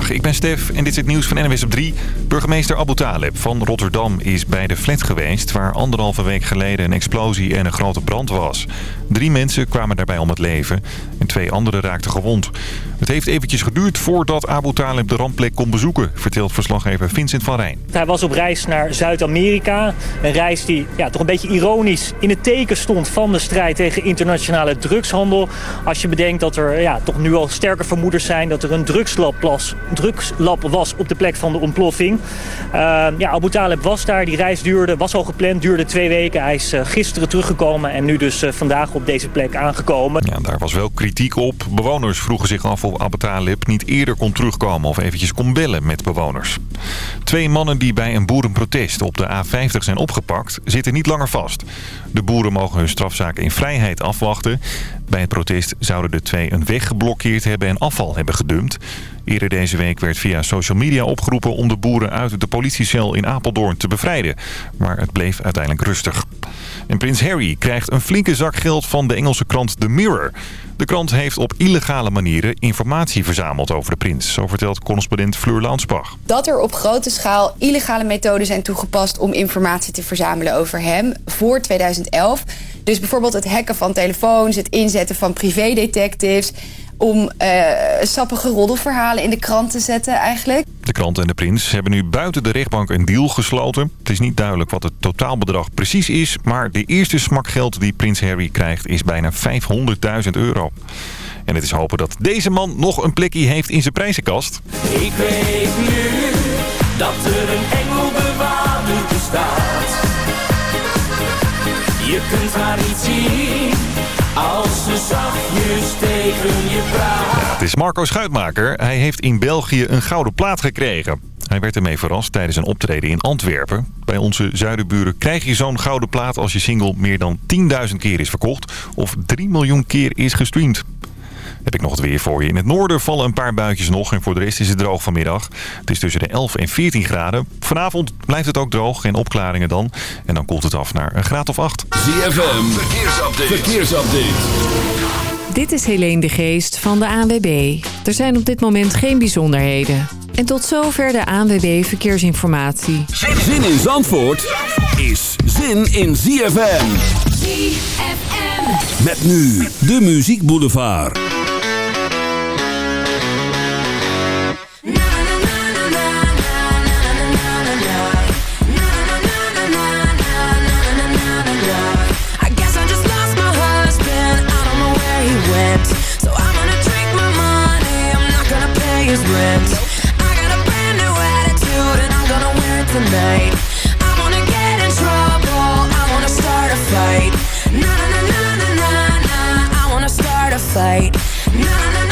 Ik ben Stef en dit is het nieuws van NWS op 3. Burgemeester Abu Taleb van Rotterdam is bij de flat geweest... waar anderhalve week geleden een explosie en een grote brand was. Drie mensen kwamen daarbij om het leven en twee anderen raakten gewond. Het heeft eventjes geduurd voordat Abu Talib de rampplek kon bezoeken... vertelt verslaggever Vincent van Rijn. Hij was op reis naar Zuid-Amerika. Een reis die ja, toch een beetje ironisch in het teken stond... van de strijd tegen internationale drugshandel. Als je bedenkt dat er ja, toch nu al sterke vermoeders zijn... dat er een drugslab was, drugslab was op de plek van de ontploffing. Uh, ja, Abu Talib was daar. Die reis duurde, was al gepland, duurde twee weken. Hij is uh, gisteren teruggekomen en nu dus uh, vandaag op deze plek aangekomen. Ja, daar was wel kritiek op. Bewoners vroegen zich af of Abu niet eerder kon terugkomen... of eventjes kon bellen met bewoners. Twee mannen die bij een boerenprotest op de A50 zijn opgepakt... zitten niet langer vast. De boeren mogen hun strafzaak in vrijheid afwachten. Bij het protest zouden de twee een weg geblokkeerd hebben en afval hebben gedumpt. Eerder deze week werd via social media opgeroepen om de boeren uit de politiecel in Apeldoorn te bevrijden. Maar het bleef uiteindelijk rustig. En prins Harry krijgt een flinke zak geld van de Engelse krant The Mirror. De krant heeft op illegale manieren informatie verzameld over de prins. Zo vertelt correspondent Fleur Launsbach. Dat er op grote schaal illegale methoden zijn toegepast om informatie te verzamelen over hem voor 2011. Dus bijvoorbeeld het hacken van telefoons, het inzetten van privédetectives om uh, sappige roddelverhalen in de krant te zetten eigenlijk. De krant en de prins hebben nu buiten de rechtbank een deal gesloten. Het is niet duidelijk wat het totaalbedrag precies is... maar de eerste smakgeld die prins Harry krijgt is bijna 500.000 euro. En het is hopen dat deze man nog een plekje heeft in zijn prijzenkast. Ik weet nu dat er een engelbewaarder bestaat. Je kunt haar niet zien als ze zachtjes tegen je praat. Het is Marco Schuitmaker. Hij heeft in België een gouden plaat gekregen. Hij werd ermee verrast tijdens een optreden in Antwerpen. Bij onze zuidenburen krijg je zo'n gouden plaat als je single meer dan 10.000 keer is verkocht... of 3 miljoen keer is gestreamd. Heb ik nog het weer voor je. In het noorden vallen een paar buitjes nog en voor de rest is het droog vanmiddag. Het is tussen de 11 en 14 graden. Vanavond blijft het ook droog en opklaringen dan. En dan koelt het af naar een graad of 8. ZFM, verkeersupdate. verkeersupdate. Dit is Helene de Geest van de ANWB. Er zijn op dit moment geen bijzonderheden. En tot zover de ANWB Verkeersinformatie. Zin in Zandvoort is zin in ZFM. ZFM. Met nu de Muziek Boulevard. I wanna get in trouble, I wanna start a fight. Na na na na na na. I wanna start a fight. Na na na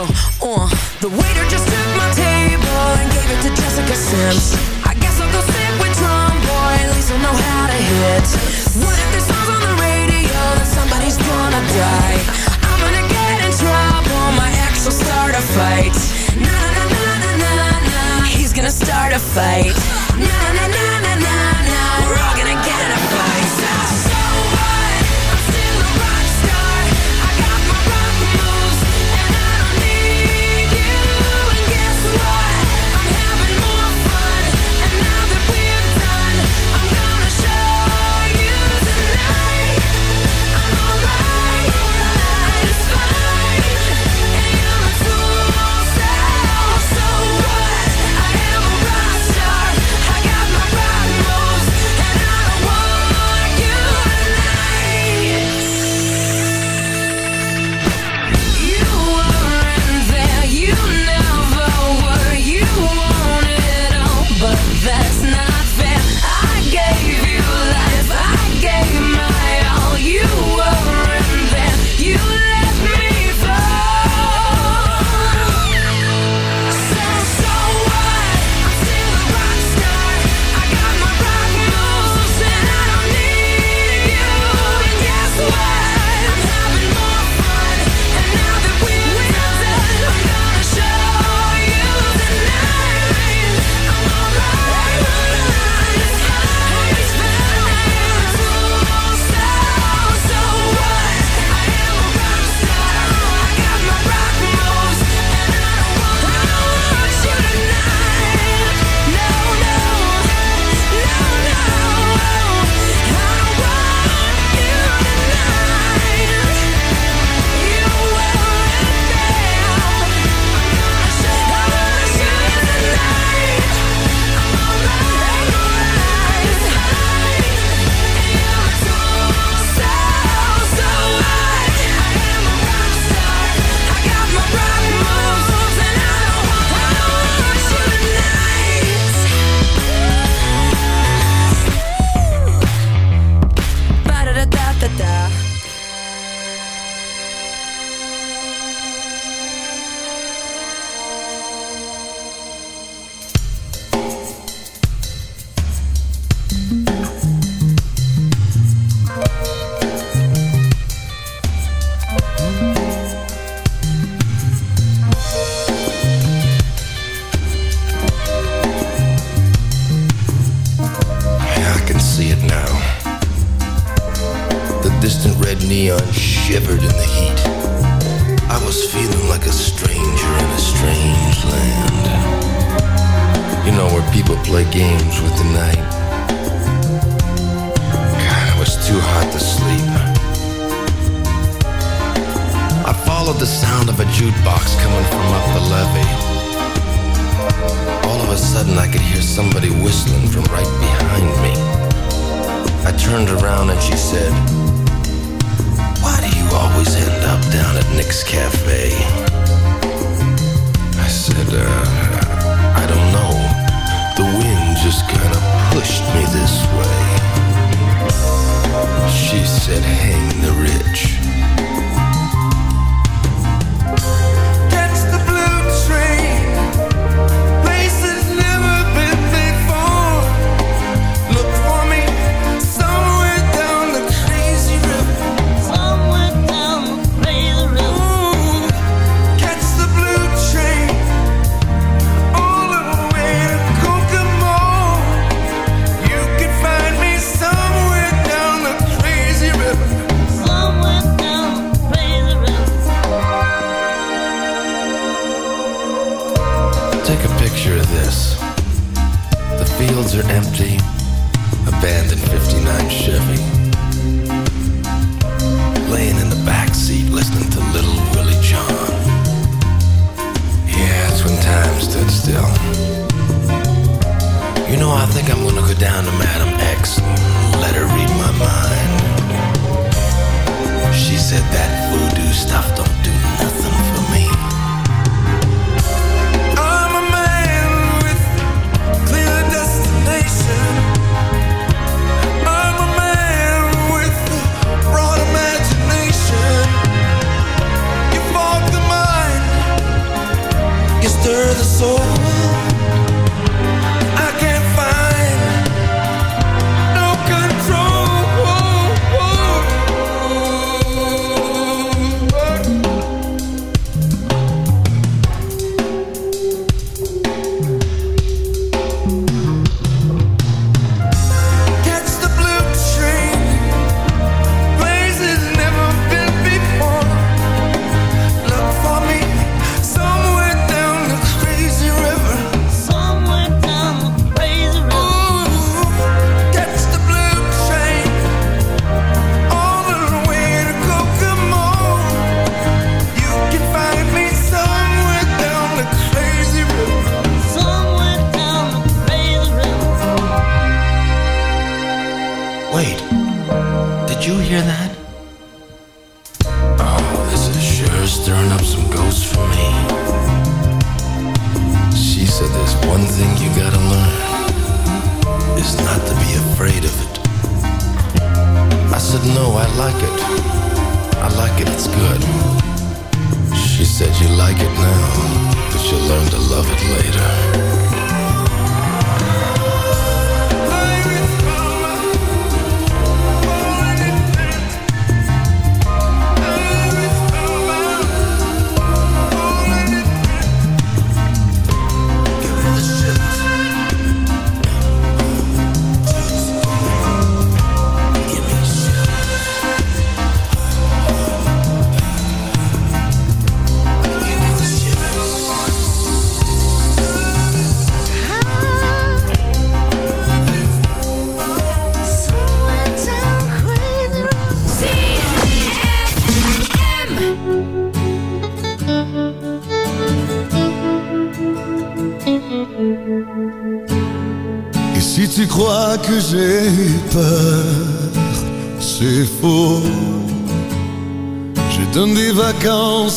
Uh, the waiter just took my table and gave it to Jessica Sims. I guess I'll go sit with Drum Boy, at least I'll know how to hit. What if this song's on the radio, then somebody's gonna die? I'm gonna get in trouble, my ex will start a fight. Na na na na na na, he's gonna start a fight. Na na na na na na, we're all gonna get in a She said, hang the rich.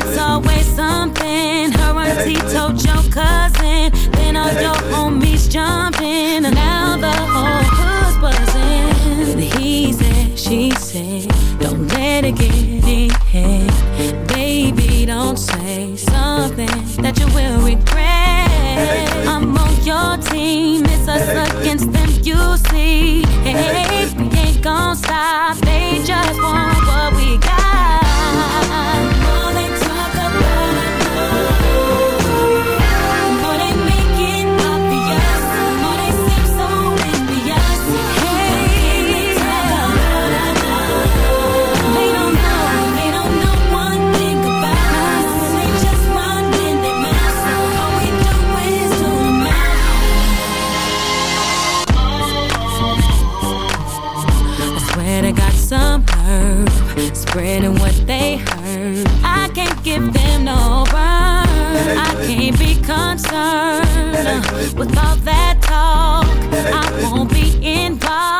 It's always something. Her auntie told your cousin. Then all your homies jumping. And now the whole hood's buzzing. He said, she said, don't let it get in head. Baby, don't say something that you will regret. I'm on your team. It's us against them, you see. Hey, we ain't gon' stop. They just want what we got. spreading what they heard. I can't give them no burn. I can't be concerned with all that talk. I won't be involved.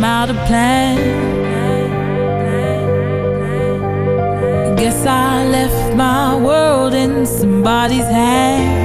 came out of plan. Guess I left my world in somebody's hands.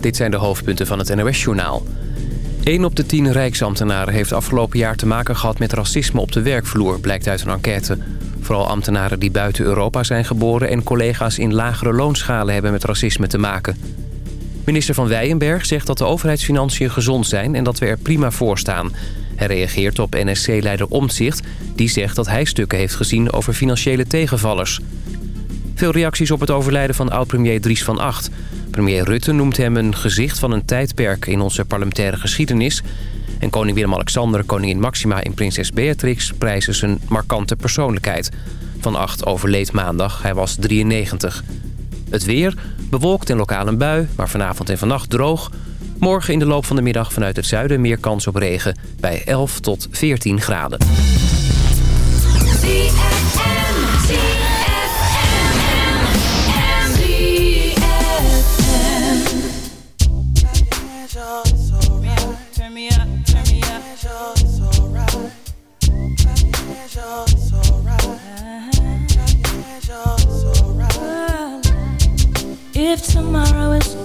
Dit zijn de hoofdpunten van het NOS-journaal. 1 op de 10 rijksambtenaren heeft afgelopen jaar te maken gehad met racisme op de werkvloer, blijkt uit een enquête. Vooral ambtenaren die buiten Europa zijn geboren en collega's in lagere loonschalen hebben met racisme te maken. Minister van Weijenberg zegt dat de overheidsfinanciën gezond zijn en dat we er prima voor staan. Hij reageert op NSC-leider Omtzigt, die zegt dat hij stukken heeft gezien over financiële tegenvallers. Veel reacties op het overlijden van oud-premier Dries van Acht. Premier Rutte noemt hem een gezicht van een tijdperk in onze parlementaire geschiedenis. En koning Willem-Alexander, koningin Maxima en prinses Beatrix prijzen zijn markante persoonlijkheid. Van 8 overleed maandag, hij was 93. Het weer, bewolkt en lokaal een bui, maar vanavond en vannacht droog. Morgen in de loop van de middag vanuit het zuiden meer kans op regen bij 11 tot 14 graden.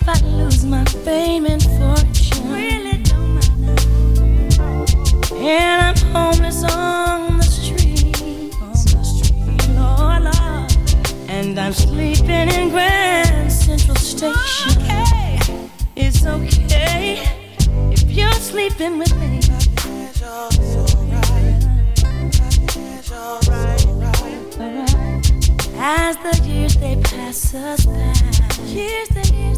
if I lose my fame and fortune. Really don't mind. And I'm homeless on the street. Lord, Lord. And I'm sleeping in Grand Central Station. Okay. It's okay if you're sleeping with me. As the years they pass us by, years they years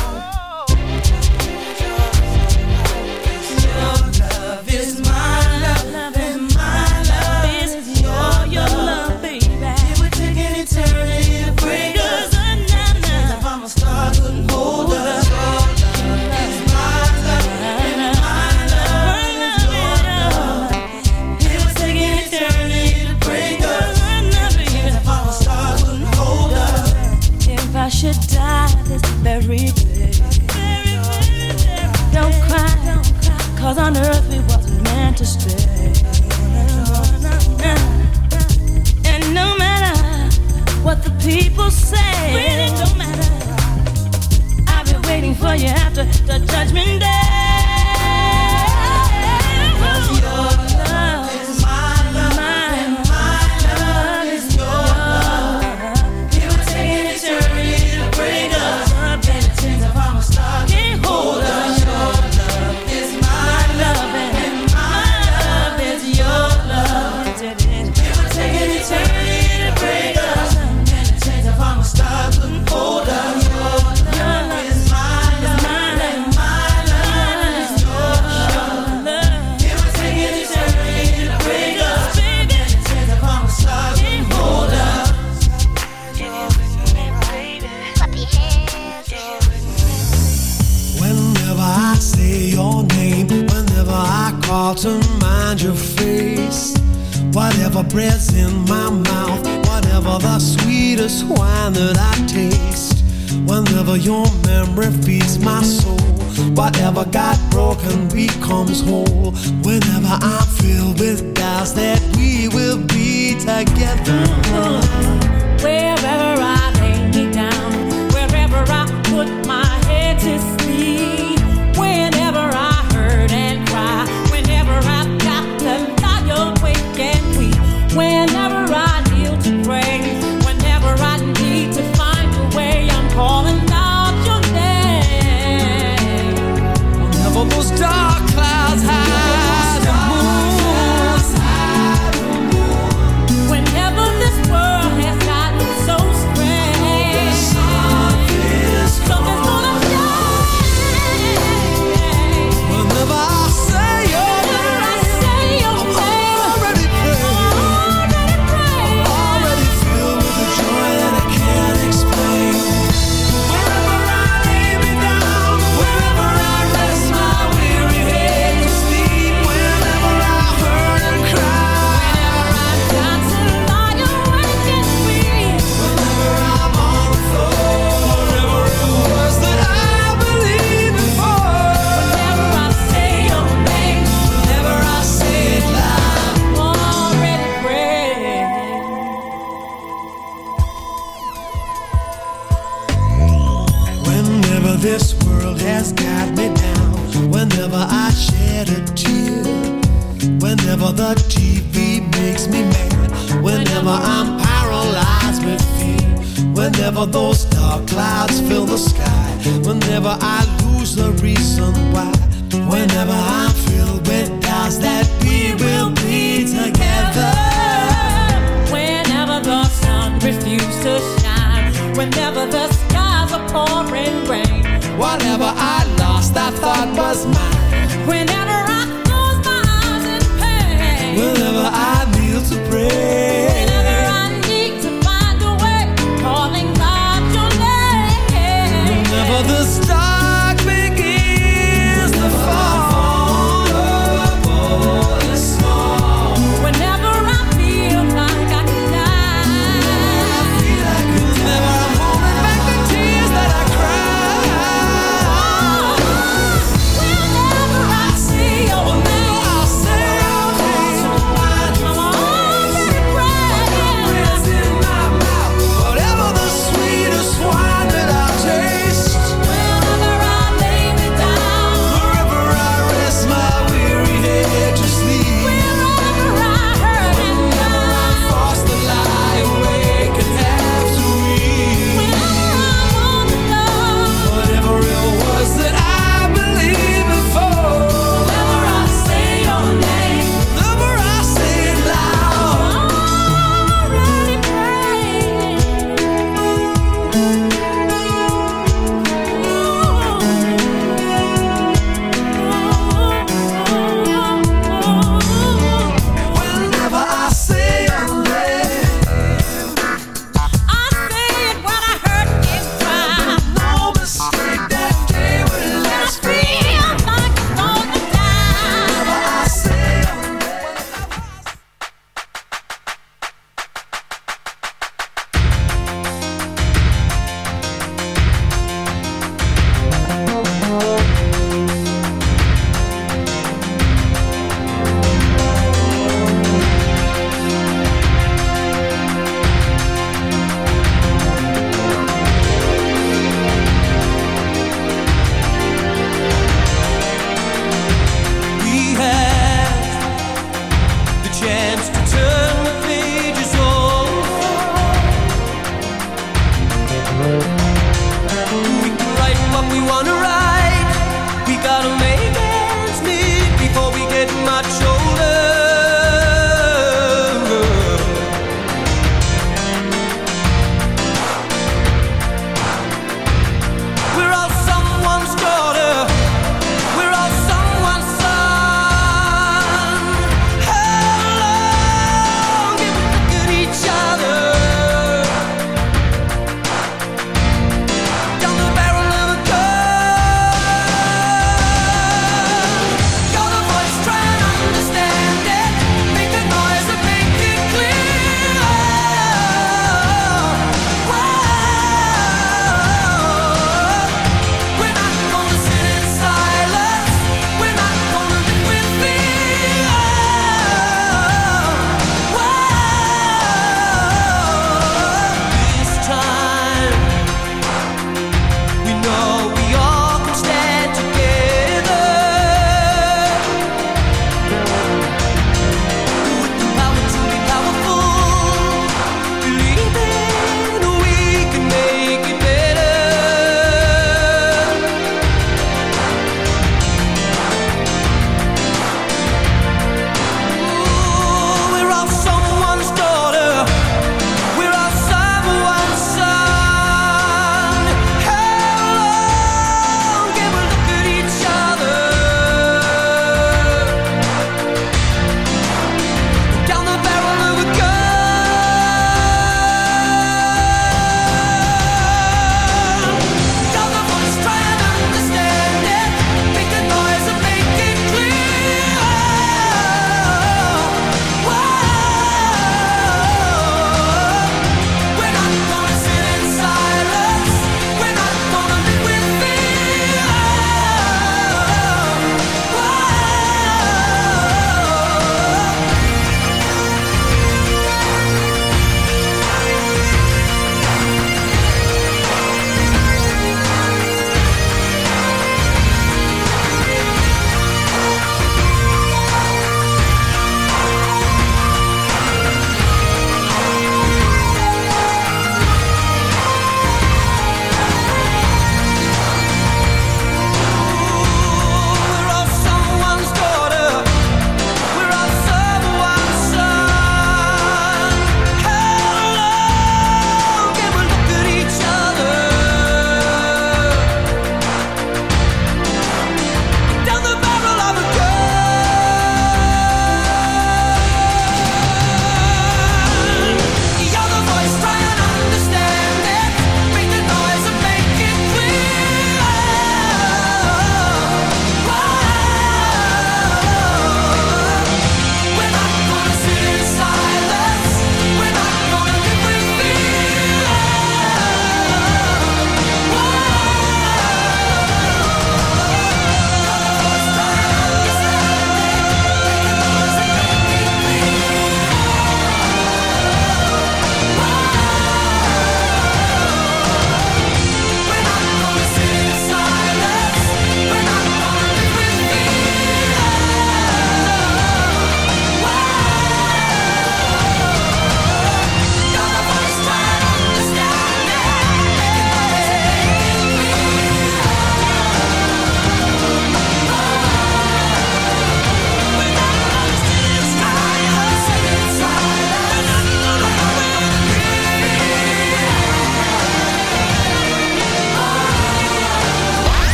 the judge.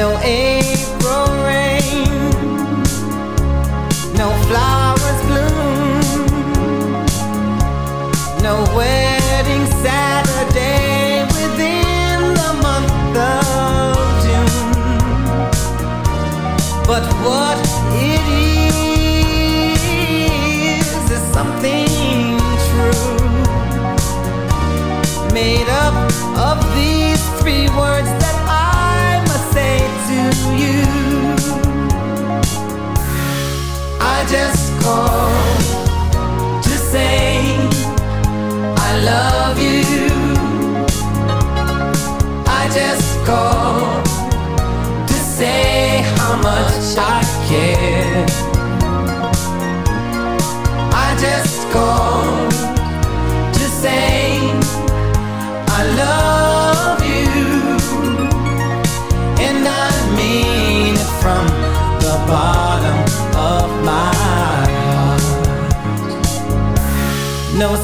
No April rain, no flowers bloom, no wedding Saturday within the month of June. But what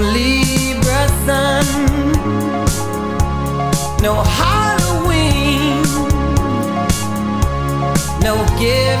Libra sun. No Halloween. No gift.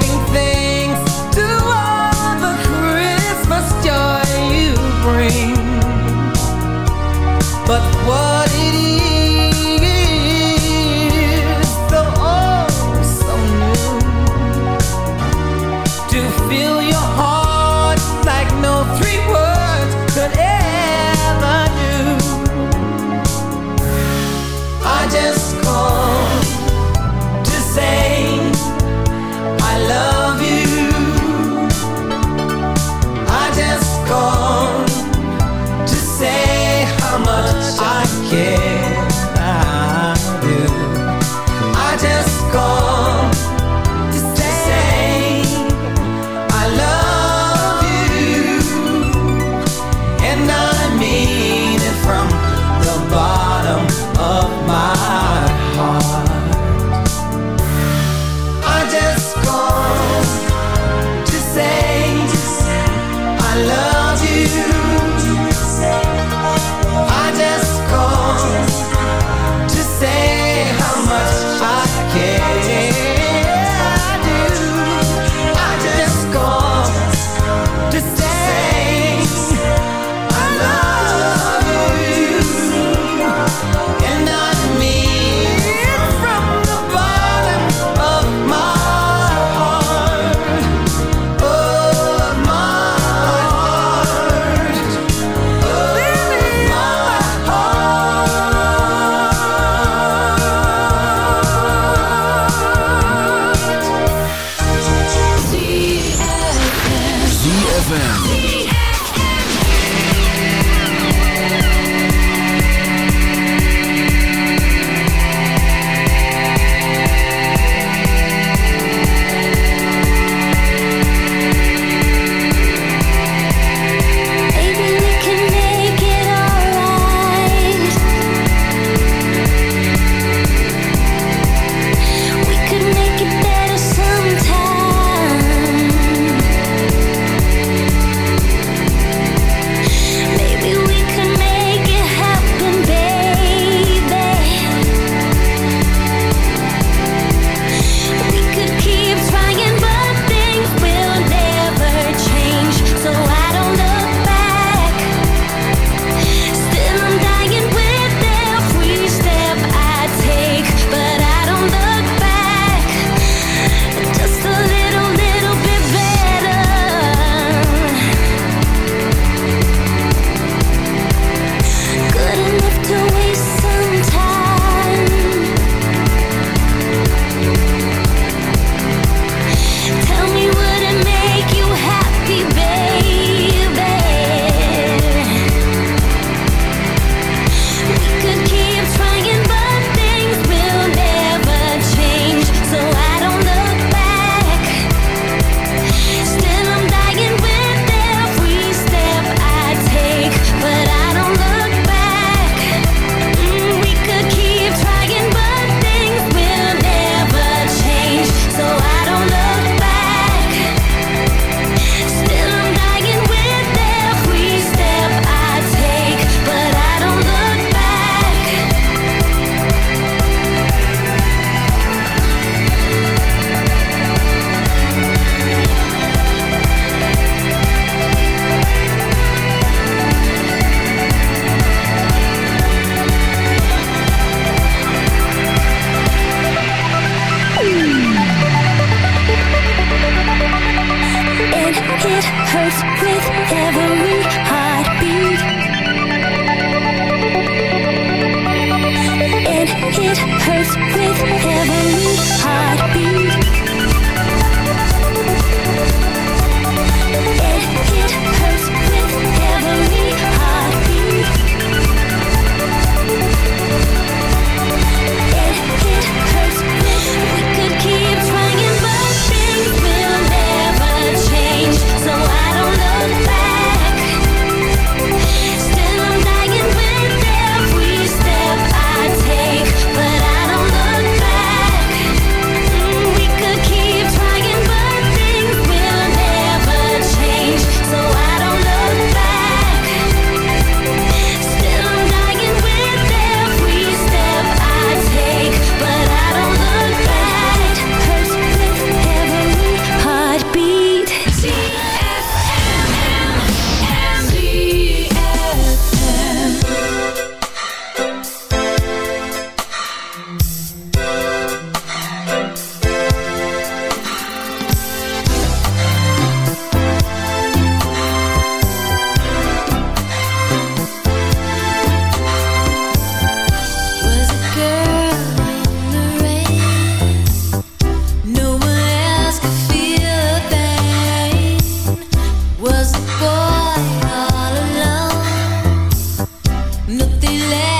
Nothing left.